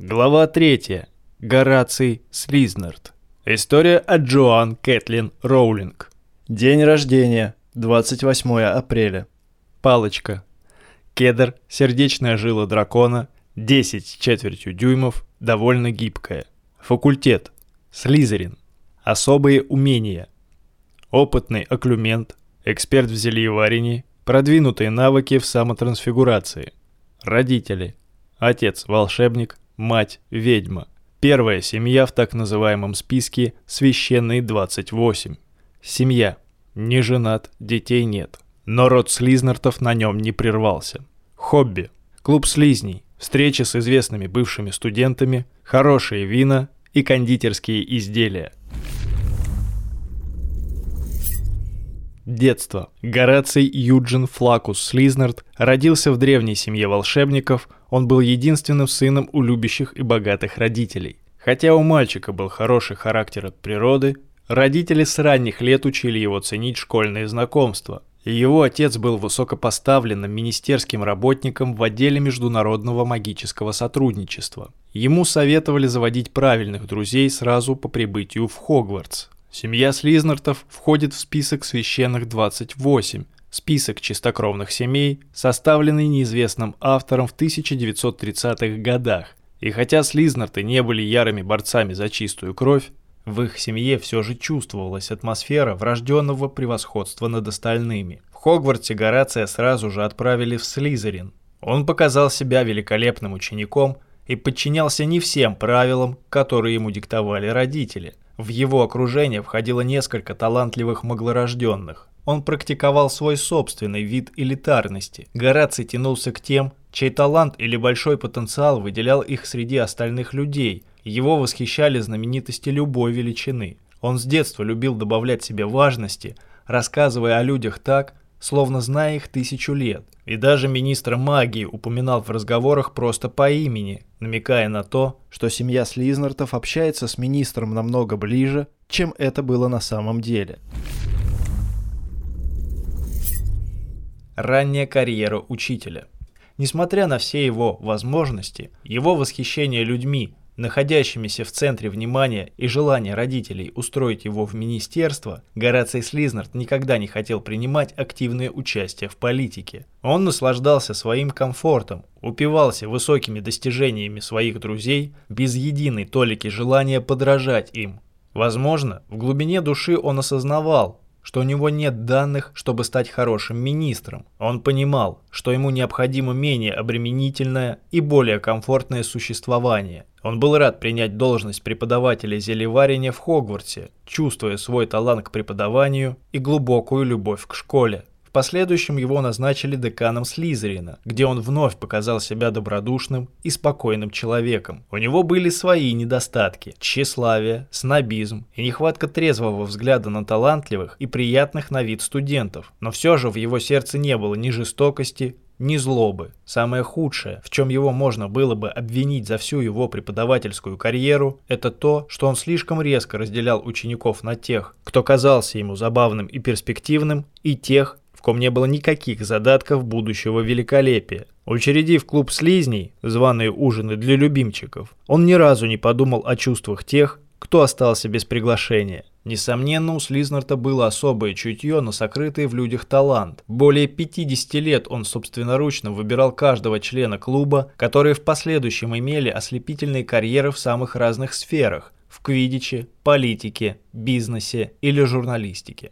Глава 3. Гораций Слизнард. История от Джоан Кэтлин Роулинг. День рождения. 28 апреля. Палочка. Кедр, сердечная жила дракона, 10 с четвертью дюймов, довольно гибкая. Факультет. Слизерин. Особые умения. Опытный оклюмент, эксперт в зельеварении, продвинутые навыки в самотрансфигурации. Родители. Отец – волшебник, мать – ведьма. Первая семья в так называемом списке «Священные 28». Семья. Не женат, детей нет. Но род слизнартов на нем не прервался. Хобби. Клуб слизней. Встречи с известными бывшими студентами, хорошие вина и кондитерские изделия. Детство. Гораций Юджин Флакус Слизнард родился в древней семье волшебников, он был единственным сыном у любящих и богатых родителей. Хотя у мальчика был хороший характер от природы, родители с ранних лет учили его ценить школьные знакомства. его отец был высокопоставленным министерским работником в отделе международного магического сотрудничества. Ему советовали заводить правильных друзей сразу по прибытию в Хогвартс. Семья Слизнартов входит в список священных 28, список чистокровных семей, составленный неизвестным автором в 1930-х годах. И хотя Слизнарты не были ярыми борцами за чистую кровь, в их семье все же чувствовалась атмосфера врожденного превосходства над остальными. В Хогвартсе Горация сразу же отправили в Слизерин. Он показал себя великолепным учеником и подчинялся не всем правилам, которые ему диктовали родители – в его окружение входило несколько талантливых маглорожденных. Он практиковал свой собственный вид элитарности. Гораций тянулся к тем, чей талант или большой потенциал выделял их среди остальных людей. Его восхищали знаменитости любой величины. Он с детства любил добавлять себе важности, рассказывая о людях так, словно зная их тысячу лет. И даже министр магии упоминал в разговорах просто по имени, намекая на то, что семья Слизнартов общается с министром намного ближе, чем это было на самом деле. Ранняя карьера учителя. Несмотря на все его возможности, его восхищение людьми, находящимися в центре внимания и желание родителей устроить его в министерство, Гораций Слизнард никогда не хотел принимать активное участие в политике. Он наслаждался своим комфортом, упивался высокими достижениями своих друзей, без единой толики желания подражать им. Возможно, в глубине души он осознавал, что у него нет данных, чтобы стать хорошим министром. Он понимал, что ему необходимо менее обременительное и более комфортное существование. Он был рад принять должность преподавателя зелеварения в Хогвартсе, чувствуя свой талант к преподаванию и глубокую любовь к школе последующем его назначили деканом Слизерина, где он вновь показал себя добродушным и спокойным человеком. У него были свои недостатки – тщеславие, снобизм и нехватка трезвого взгляда на талантливых и приятных на вид студентов. Но все же в его сердце не было ни жестокости, ни злобы. Самое худшее, в чем его можно было бы обвинить за всю его преподавательскую карьеру, это то, что он слишком резко разделял учеников на тех, кто казался ему забавным и перспективным, и тех, ком не было никаких задатков будущего великолепия. Учредив клуб слизней, званые ужины для любимчиков, он ни разу не подумал о чувствах тех, кто остался без приглашения. Несомненно, у Слизнарта было особое чутье на сокрытый в людях талант. Более 50 лет он собственноручно выбирал каждого члена клуба, которые в последующем имели ослепительные карьеры в самых разных сферах – в квидиче, политике, бизнесе или журналистике.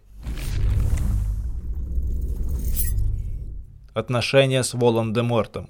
Отношения с Волан-де-Мортом.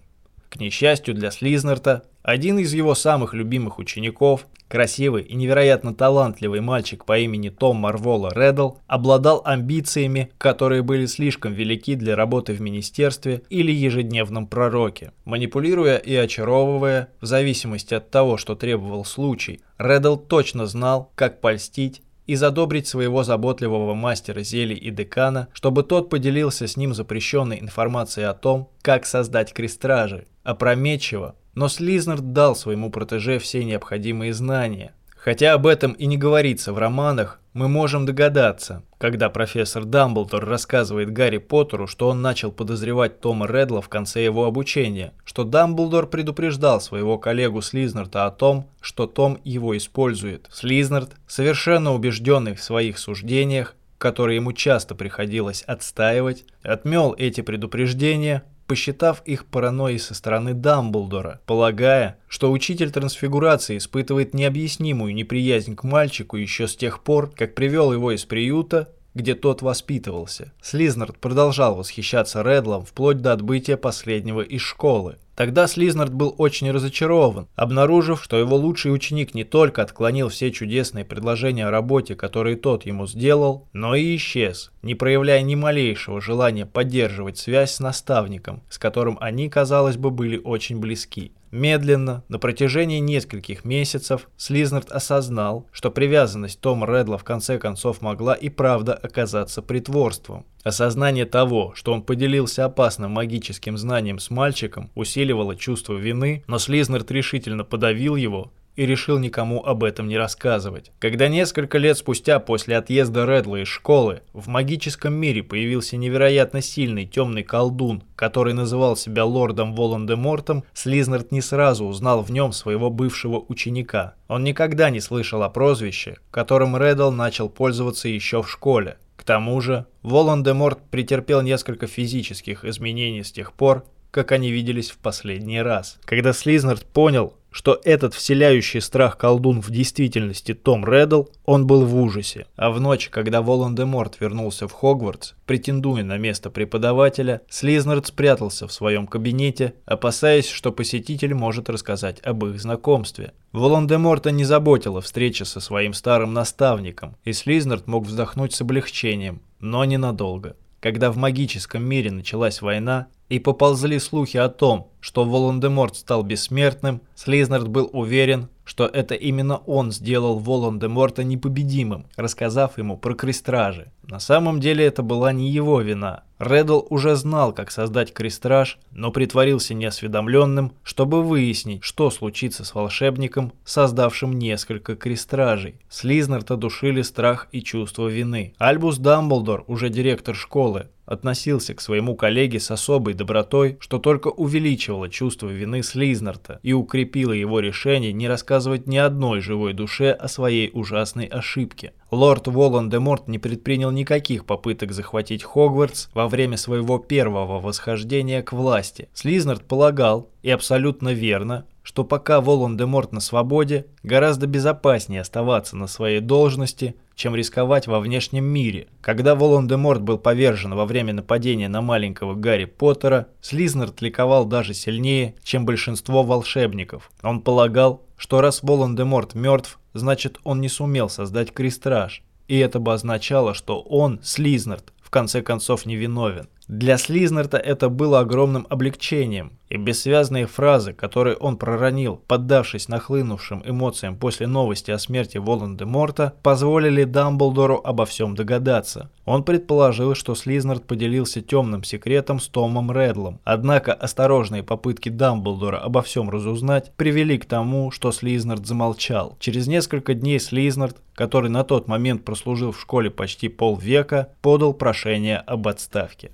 К несчастью для Слизнерта, один из его самых любимых учеников, красивый и невероятно талантливый мальчик по имени Том Марвола Реддл, обладал амбициями, которые были слишком велики для работы в министерстве или ежедневном пророке. Манипулируя и очаровывая, в зависимости от того, что требовал случай, Реддл точно знал, как польстить и задобрить своего заботливого мастера зелий и декана, чтобы тот поделился с ним запрещенной информацией о том, как создать крестражи. Опрометчиво, но Слизнард дал своему протеже все необходимые знания, Хотя об этом и не говорится в романах, мы можем догадаться, когда профессор Дамблдор рассказывает Гарри Поттеру, что он начал подозревать Тома Редла в конце его обучения, что Дамблдор предупреждал своего коллегу Слизнарта о том, что Том его использует. Слизнарт, совершенно убежденный в своих суждениях, которые ему часто приходилось отстаивать, отмел эти предупреждения, посчитав их паранойей со стороны Дамблдора, полагая, что учитель трансфигурации испытывает необъяснимую неприязнь к мальчику еще с тех пор, как привел его из приюта, где тот воспитывался. Слизнард продолжал восхищаться Редлом вплоть до отбытия последнего из школы. Тогда Слизнард был очень разочарован, обнаружив, что его лучший ученик не только отклонил все чудесные предложения о работе, которые тот ему сделал, но и исчез, не проявляя ни малейшего желания поддерживать связь с наставником, с которым они, казалось бы, были очень близки. Медленно, на протяжении нескольких месяцев, Слизнард осознал, что привязанность Тома Редла в конце концов могла и правда оказаться притворством. Осознание того, что он поделился опасным магическим знанием с мальчиком, усиливало чувство вины, но Слизнард решительно подавил его и решил никому об этом не рассказывать. Когда несколько лет спустя после отъезда Редла из школы в магическом мире появился невероятно сильный темный колдун, который называл себя лордом Волан-де-Мортом, Слизнард не сразу узнал в нем своего бывшего ученика. Он никогда не слышал о прозвище, которым Редл начал пользоваться еще в школе. К тому же, Волан-де-Морт претерпел несколько физических изменений с тех пор, как они виделись в последний раз. Когда Слизнард понял, что этот вселяющий страх колдун в действительности Том Реддл, он был в ужасе. А в ночь, когда Волан-де-Морт вернулся в Хогвартс, претендуя на место преподавателя, Слизнард спрятался в своем кабинете, опасаясь, что посетитель может рассказать об их знакомстве. Волан-де-Морта не заботила встреча со своим старым наставником, и Слизнард мог вздохнуть с облегчением, но ненадолго. Когда в магическом мире началась война, и поползли слухи о том, что Волан-де-Морт стал бессмертным, Слизнард был уверен, что это именно он сделал Волан-де-Морта непобедимым, рассказав ему про крестражи. На самом деле это была не его вина. Реддл уже знал, как создать крестраж, но притворился неосведомленным, чтобы выяснить, что случится с волшебником, создавшим несколько крестражей. Слизнарта душили страх и чувство вины. Альбус Дамблдор, уже директор школы, относился к своему коллеге с особой добротой, что только увеличивало чувство вины Слизнарта и укрепило его решение не рассказывать ни одной живой душе о своей ужасной ошибке. Лорд Волан-де-Морт не предпринял никаких попыток захватить Хогвартс во время своего первого восхождения к власти. Слизнард полагал, и абсолютно верно, что пока Волан-де-Морт на свободе, гораздо безопаснее оставаться на своей должности, чем рисковать во внешнем мире. Когда Волан-де-Морт был повержен во время нападения на маленького Гарри Поттера, Слизнард ликовал даже сильнее, чем большинство волшебников. Он полагал, что раз Волан-де-Морт мертв, значит он не сумел создать крестраж. И это бы означало, что он, Слизнард, в конце концов невиновен. Для Слизнарта это было огромным облегчением, и бессвязные фразы, которые он проронил, поддавшись нахлынувшим эмоциям после новости о смерти Волан-де-Морта, позволили Дамблдору обо всем догадаться. Он предположил, что Слизнард поделился темным секретом с Томом Редлом, однако осторожные попытки Дамблдора обо всем разузнать привели к тому, что Слизнард замолчал. Через несколько дней Слизнард, который на тот момент прослужил в школе почти полвека, подал прошение об отставке.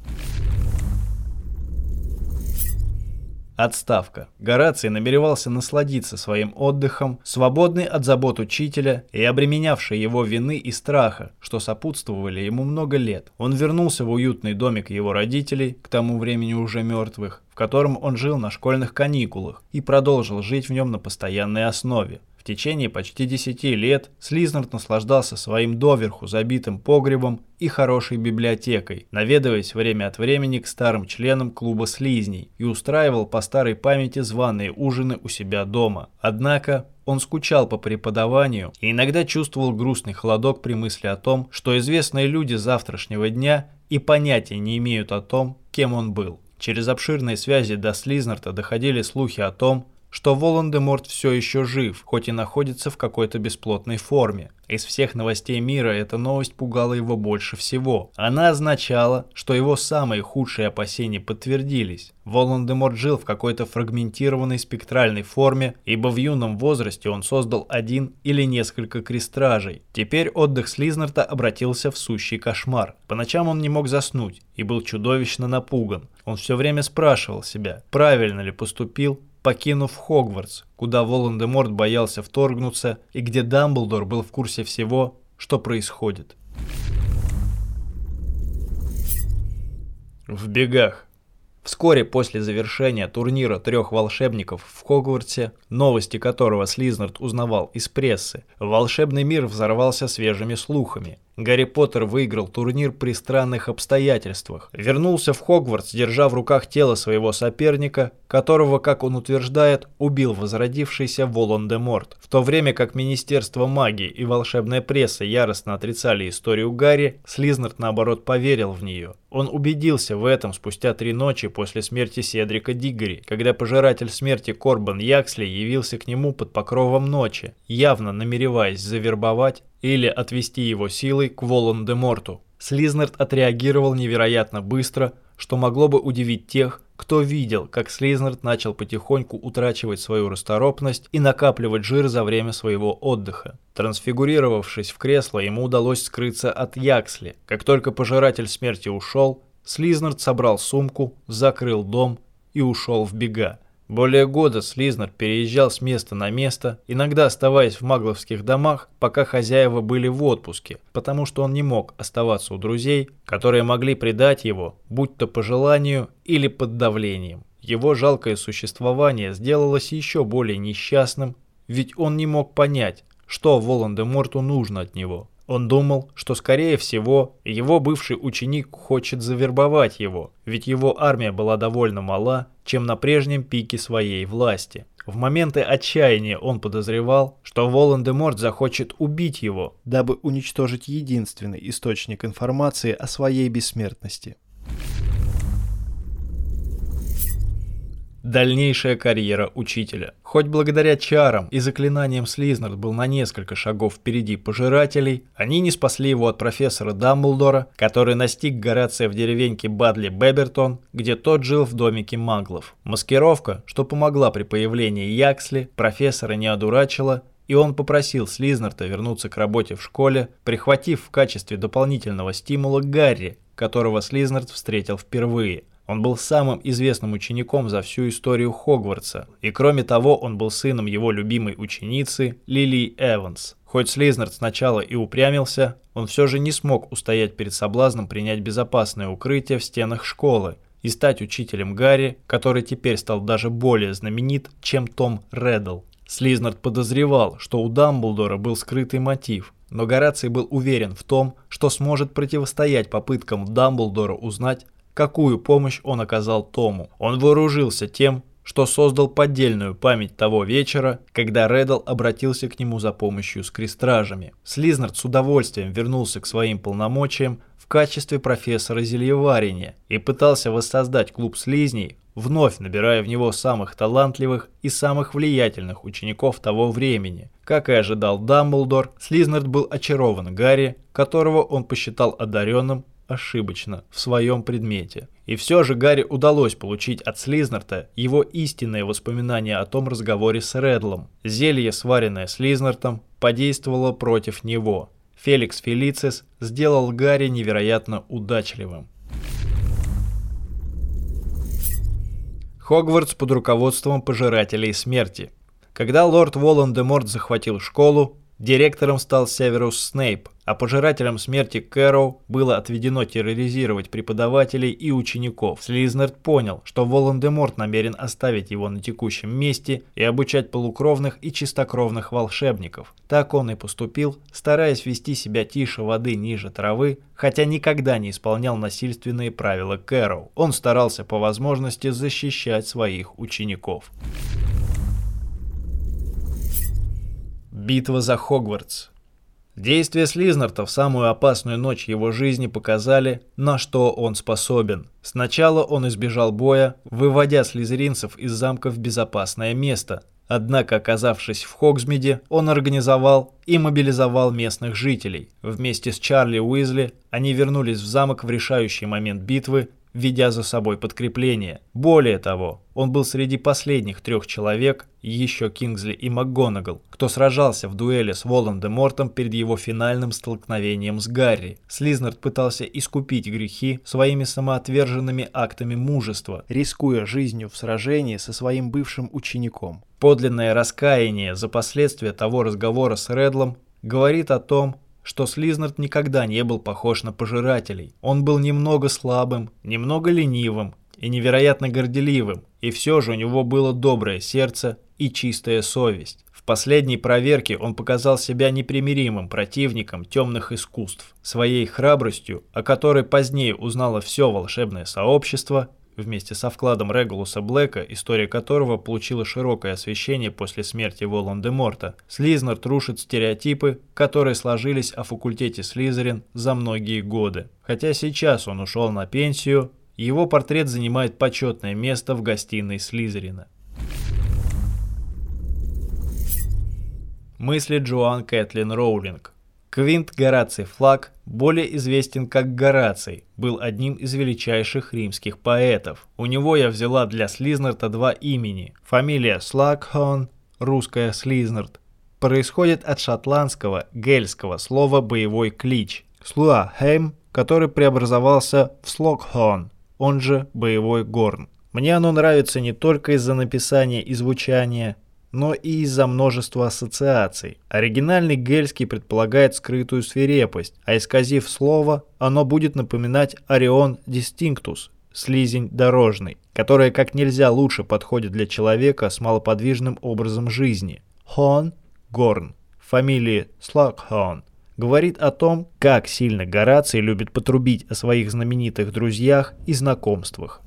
Отставка. Гораций намеревался насладиться своим отдыхом, свободный от забот учителя и обременявший его вины и страха, что сопутствовали ему много лет. Он вернулся в уютный домик его родителей, к тому времени уже мертвых, котором он жил на школьных каникулах и продолжил жить в нем на постоянной основе течение почти 10 лет Слизнард наслаждался своим доверху забитым погребом и хорошей библиотекой, наведываясь время от времени к старым членам клуба слизней и устраивал по старой памяти званые ужины у себя дома. Однако он скучал по преподаванию и иногда чувствовал грустный холодок при мысли о том, что известные люди завтрашнего дня и понятия не имеют о том, кем он был. Через обширные связи до Слизнарта доходили слухи о том, что Волан-де-Морт все еще жив, хоть и находится в какой-то бесплотной форме. Из всех новостей мира эта новость пугала его больше всего. Она означала, что его самые худшие опасения подтвердились. Волан-де-Морт жил в какой-то фрагментированной спектральной форме, ибо в юном возрасте он создал один или несколько крестражей. Теперь отдых Слизнарта обратился в сущий кошмар. По ночам он не мог заснуть и был чудовищно напуган. Он все время спрашивал себя, правильно ли поступил, покинув Хогвартс, куда Волан-де-Морт боялся вторгнуться и где Дамблдор был в курсе всего, что происходит. В бегах. Вскоре после завершения турнира трех волшебников в Хогвартсе, новости которого Слизнард узнавал из прессы, волшебный мир взорвался свежими слухами. Гарри Поттер выиграл турнир при странных обстоятельствах. Вернулся в Хогвартс, держа в руках тело своего соперника, которого, как он утверждает, убил возродившийся Волан-де-Морт. В то время как Министерство магии и волшебная пресса яростно отрицали историю Гарри, Слизнард наоборот поверил в нее. Он убедился в этом спустя три ночи после смерти Седрика Диггори, когда пожиратель смерти Корбан Яксли явился к нему под покровом ночи, явно намереваясь завербовать или отвести его силой к Волан-де-Морту. Слизнард отреагировал невероятно быстро, что могло бы удивить тех, кто видел, как Слизнард начал потихоньку утрачивать свою расторопность и накапливать жир за время своего отдыха. Трансфигурировавшись в кресло, ему удалось скрыться от Яксли. Как только пожиратель смерти ушел, Слизнард собрал сумку, закрыл дом и ушел в бега. Более года Слизнер переезжал с места на место, иногда оставаясь в магловских домах, пока хозяева были в отпуске, потому что он не мог оставаться у друзей, которые могли предать его, будь то по желанию или под давлением. Его жалкое существование сделалось еще более несчастным, ведь он не мог понять, что Волан-де-Морту нужно от него. Он думал, что скорее всего его бывший ученик хочет завербовать его, ведь его армия была довольно мала, чем на прежнем пике своей власти. В моменты отчаяния он подозревал, что Волан-де-Морт захочет убить его, дабы уничтожить единственный источник информации о своей бессмертности. Дальнейшая карьера учителя. Хоть благодаря чарам и заклинаниям Слизнард был на несколько шагов впереди пожирателей, они не спасли его от профессора Дамблдора, который настиг Горация в деревеньке Бадли Бебертон, где тот жил в домике маглов. Маскировка, что помогла при появлении Яксли, профессора не одурачила, и он попросил Слизнарта вернуться к работе в школе, прихватив в качестве дополнительного стимула Гарри, которого Слизнард встретил впервые – он был самым известным учеником за всю историю Хогвартса, и кроме того он был сыном его любимой ученицы Лили Эванс. Хоть Слизнард сначала и упрямился, он все же не смог устоять перед соблазном принять безопасное укрытие в стенах школы и стать учителем Гарри, который теперь стал даже более знаменит, чем Том Реддл. Слизнард подозревал, что у Дамблдора был скрытый мотив, но Гораций был уверен в том, что сможет противостоять попыткам Дамблдора узнать, какую помощь он оказал Тому. Он вооружился тем, что создал поддельную память того вечера, когда Реддл обратился к нему за помощью с крестражами. Слизнард с удовольствием вернулся к своим полномочиям в качестве профессора зельеварения и пытался воссоздать клуб слизней, вновь набирая в него самых талантливых и самых влиятельных учеников того времени. Как и ожидал Дамблдор, Слизнард был очарован Гарри, которого он посчитал одаренным ошибочно в своем предмете. И все же Гарри удалось получить от Слизнарта его истинные воспоминания о том разговоре с Редлом. Зелье, сваренное Слизнартом, подействовало против него. Феликс Фелицис сделал Гарри невероятно удачливым. Хогвартс под руководством Пожирателей Смерти. Когда лорд Волан-де-Морт захватил школу, Директором стал Северус Снейп, а пожирателем смерти Кэроу было отведено терроризировать преподавателей и учеников. Слизнерд понял, что Волан-де-Морт намерен оставить его на текущем месте и обучать полукровных и чистокровных волшебников. Так он и поступил, стараясь вести себя тише воды ниже травы, хотя никогда не исполнял насильственные правила Кэроу. Он старался по возможности защищать своих учеников. Битва за Хогвартс. Действия Слизнарта в самую опасную ночь его жизни показали, на что он способен. Сначала он избежал боя, выводя слизеринцев из замка в безопасное место. Однако, оказавшись в Хогсмиде, он организовал и мобилизовал местных жителей. Вместе с Чарли Уизли они вернулись в замок в решающий момент битвы ведя за собой подкрепление. Более того, он был среди последних трех человек, еще Кингсли и МакГонагал, кто сражался в дуэли с Волан-де-Мортом перед его финальным столкновением с Гарри. Слизнард пытался искупить грехи своими самоотверженными актами мужества, рискуя жизнью в сражении со своим бывшим учеником. Подлинное раскаяние за последствия того разговора с Редлом говорит о том, что Слизнард никогда не был похож на пожирателей. Он был немного слабым, немного ленивым и невероятно горделивым, и все же у него было доброе сердце и чистая совесть. В последней проверке он показал себя непримиримым противником темных искусств. Своей храбростью, о которой позднее узнало все волшебное сообщество, вместе со вкладом Регулуса Блэка, история которого получила широкое освещение после смерти Волан-де-Морта, Слизнард рушит стереотипы, которые сложились о факультете Слизерин за многие годы. Хотя сейчас он ушел на пенсию, его портрет занимает почетное место в гостиной Слизерина. Мысли Джоан Кэтлин Роулинг Квинт Гораций Флаг, более известен как Гораций, был одним из величайших римских поэтов. У него я взяла для Слизнарта два имени. Фамилия Слагхон, русская Слизнарт, происходит от шотландского, гельского слова «боевой клич». Слуахейм, который преобразовался в Слогхон, он же «боевой горн». Мне оно нравится не только из-за написания и звучания, но и из-за множества ассоциаций. Оригинальный гельский предполагает скрытую свирепость, а исказив слово, оно будет напоминать Орион Distinctus, слизень дорожный, которая как нельзя лучше подходит для человека с малоподвижным образом жизни. Хон Горн, фамилии Слокхон, говорит о том, как сильно Гораций любит потрубить о своих знаменитых друзьях и знакомствах.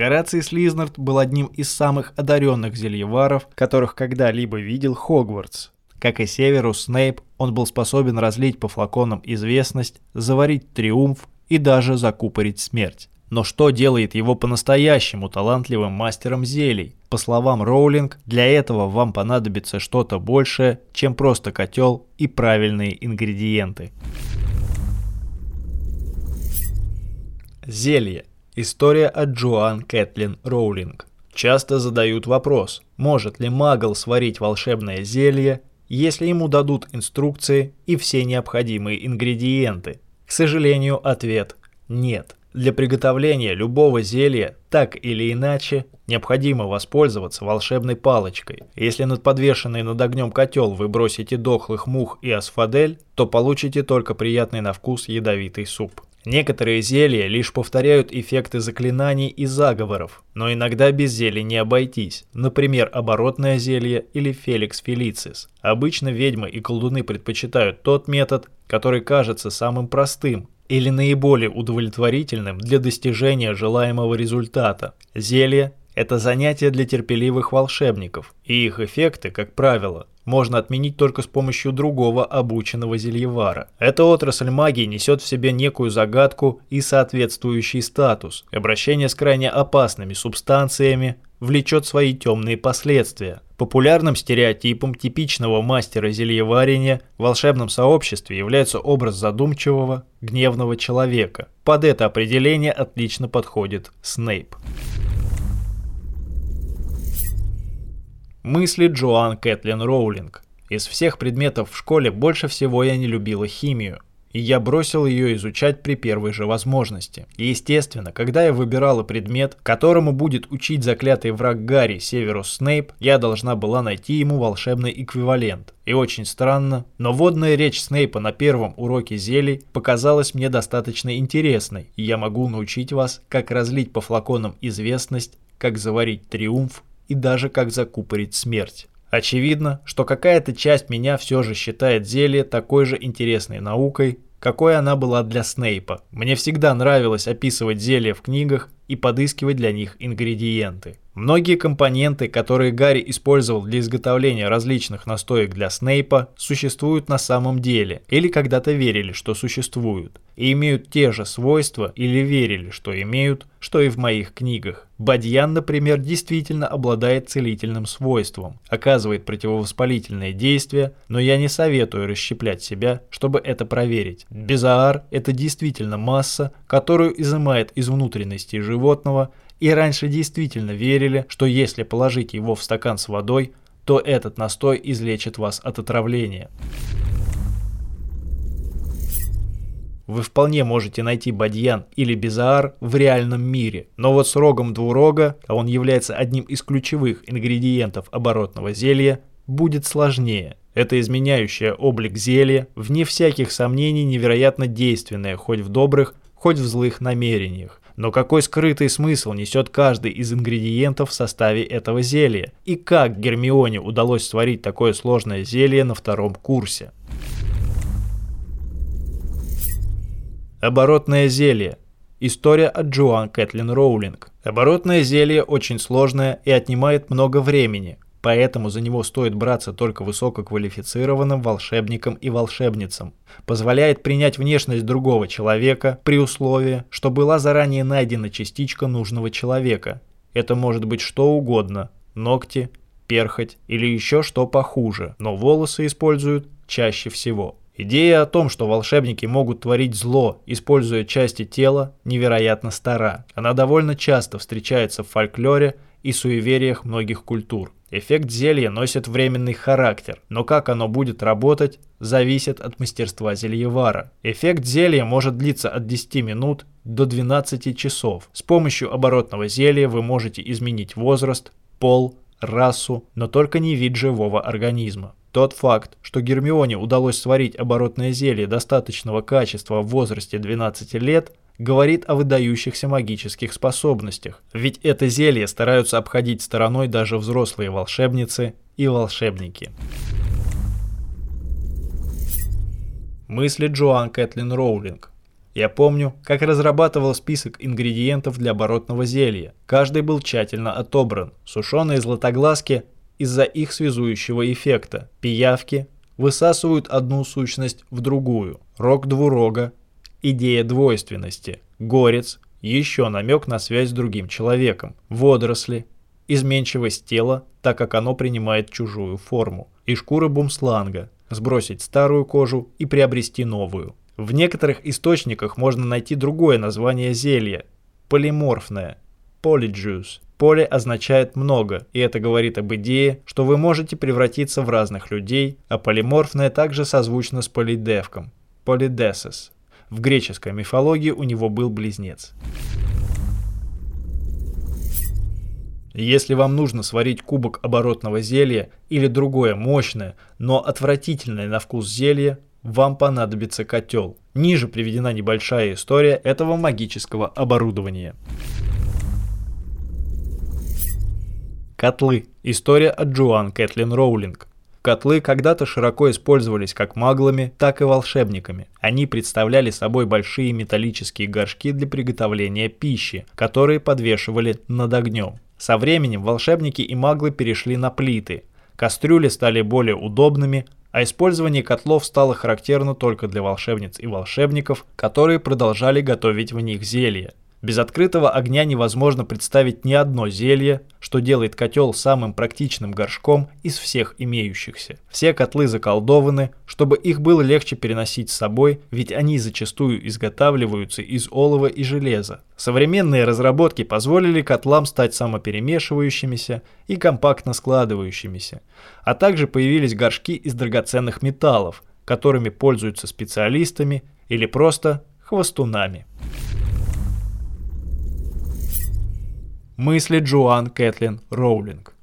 Гораций Слизнард был одним из самых одаренных зельеваров, которых когда-либо видел Хогвартс. Как и Северус Снейп, он был способен разлить по флаконам известность, заварить триумф и даже закупорить смерть. Но что делает его по-настоящему талантливым мастером зелий? По словам Роулинг, для этого вам понадобится что-то большее, чем просто котел и правильные ингредиенты. Зелье. История от Джоан Кэтлин Роулинг. Часто задают вопрос, может ли магл сварить волшебное зелье, если ему дадут инструкции и все необходимые ингредиенты. К сожалению, ответ – нет. Для приготовления любого зелья, так или иначе, необходимо воспользоваться волшебной палочкой. Если над подвешенный над огнем котел вы бросите дохлых мух и асфадель, то получите только приятный на вкус ядовитый суп. Некоторые зелья лишь повторяют эффекты заклинаний и заговоров, но иногда без зелий не обойтись, например, оборотное зелье или Феликс Фелицис. Обычно ведьмы и колдуны предпочитают тот метод, который кажется самым простым или наиболее удовлетворительным для достижения желаемого результата. Зелье – это занятие для терпеливых волшебников, и их эффекты, как правило, можно отменить только с помощью другого обученного зельевара. Эта отрасль магии несет в себе некую загадку и соответствующий статус. Обращение с крайне опасными субстанциями влечет свои темные последствия. Популярным стереотипом типичного мастера зельеварения в волшебном сообществе является образ задумчивого, гневного человека. Под это определение отлично подходит Снейп. Мысли Джоан Кэтлин Роулинг. Из всех предметов в школе больше всего я не любила химию, и я бросил ее изучать при первой же возможности. Естественно, когда я выбирала предмет, которому будет учить заклятый враг Гарри Северус Снейп, я должна была найти ему волшебный эквивалент. И очень странно, но водная речь Снейпа на первом уроке зелий показалась мне достаточно интересной, и я могу научить вас, как разлить по флаконам известность, как заварить триумф и даже как закупорить смерть. Очевидно, что какая-то часть меня все же считает зелье такой же интересной наукой, какой она была для Снейпа. Мне всегда нравилось описывать зелья в книгах и подыскивать для них ингредиенты. Многие компоненты, которые Гарри использовал для изготовления различных настоек для Снейпа, существуют на самом деле, или когда-то верили, что существуют, и имеют те же свойства или верили, что имеют, что и в моих книгах. Бадьян, например, действительно обладает целительным свойством, оказывает противовоспалительное действие, но я не советую расщеплять себя, чтобы это проверить. Безаар – это действительно масса, которую изымает из внутренности животного и раньше действительно верили, что если положить его в стакан с водой, то этот настой излечит вас от отравления. Вы вполне можете найти бадьян или безаар в реальном мире, но вот с рогом двурога, а он является одним из ключевых ингредиентов оборотного зелья, будет сложнее. Это изменяющее облик зелья, вне всяких сомнений невероятно действенное хоть в добрых, хоть в злых намерениях. Но какой скрытый смысл несет каждый из ингредиентов в составе этого зелья? И как Гермионе удалось сварить такое сложное зелье на втором курсе? Оборотное зелье. История от Джоан Кэтлин Роулинг. Оборотное зелье очень сложное и отнимает много времени, Поэтому за него стоит браться только высококвалифицированным волшебникам и волшебницам. Позволяет принять внешность другого человека при условии, что была заранее найдена частичка нужного человека. Это может быть что угодно – ногти, перхоть или еще что похуже, но волосы используют чаще всего. Идея о том, что волшебники могут творить зло, используя части тела, невероятно стара. Она довольно часто встречается в фольклоре и суевериях многих культур. Эффект зелья носит временный характер, но как оно будет работать, зависит от мастерства зельевара. Эффект зелья может длиться от 10 минут до 12 часов. С помощью оборотного зелья вы можете изменить возраст, пол, расу, но только не вид живого организма. Тот факт, что Гермионе удалось сварить оборотное зелье достаточного качества в возрасте 12 лет, говорит о выдающихся магических способностях, ведь это зелье стараются обходить стороной даже взрослые волшебницы и волшебники. Мысли Джоан Кэтлин Роулинг. Я помню, как разрабатывал список ингредиентов для оборотного зелья. Каждый был тщательно отобран. Сушеные златоглазки из-за их связующего эффекта. Пиявки высасывают одну сущность в другую. Рог двурога Идея двойственности. Горец. Еще намек на связь с другим человеком. Водоросли. Изменчивость тела, так как оно принимает чужую форму. И шкура бумсланга. Сбросить старую кожу и приобрести новую. В некоторых источниках можно найти другое название зелья. Полиморфное. Polyjuice. Поле означает много, и это говорит об идее, что вы можете превратиться в разных людей, а полиморфное также созвучно с полидевком. Полидесес. В греческой мифологии у него был близнец. Если вам нужно сварить кубок оборотного зелья или другое мощное, но отвратительное на вкус зелье, вам понадобится котел. Ниже приведена небольшая история этого магического оборудования. Котлы. История от Джоан Кэтлин Роулинг. Котлы когда-то широко использовались как маглами, так и волшебниками. Они представляли собой большие металлические горшки для приготовления пищи, которые подвешивали над огнем. Со временем волшебники и маглы перешли на плиты. Кастрюли стали более удобными, а использование котлов стало характерно только для волшебниц и волшебников, которые продолжали готовить в них зелья. Без открытого огня невозможно представить ни одно зелье, что делает котел самым практичным горшком из всех имеющихся. Все котлы заколдованы, чтобы их было легче переносить с собой, ведь они зачастую изготавливаются из олова и железа. Современные разработки позволили котлам стать самоперемешивающимися и компактно складывающимися, а также появились горшки из драгоценных металлов, которыми пользуются специалистами или просто хвостунами. Мысли Джоан Кэтлин Роулинг.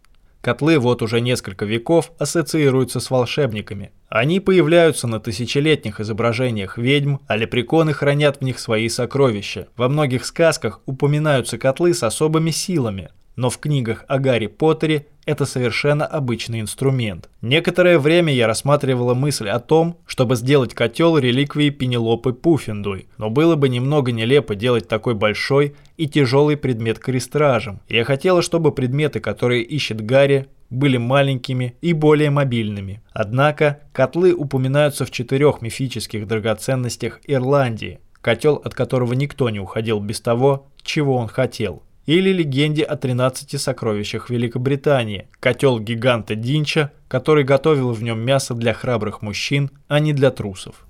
Котлы вот уже несколько веков ассоциируются с волшебниками. Они появляются на тысячелетних изображениях ведьм, а лепреконы хранят в них свои сокровища. Во многих сказках упоминаются котлы с особыми силами. Но в книгах о Гарри Поттере это совершенно обычный инструмент. Некоторое время я рассматривала мысль о том, чтобы сделать котел реликвии Пенелопы Пуффиндуй, но было бы немного нелепо делать такой большой и тяжелый предмет крестражем. Я хотела, чтобы предметы, которые ищет Гарри, были маленькими и более мобильными. Однако котлы упоминаются в четырех мифических драгоценностях Ирландии, котел от которого никто не уходил без того, чего он хотел. Или легенде о 13 сокровищах Великобритании, котел гиганта Динча, который готовил в нем мясо для храбрых мужчин, а не для трусов.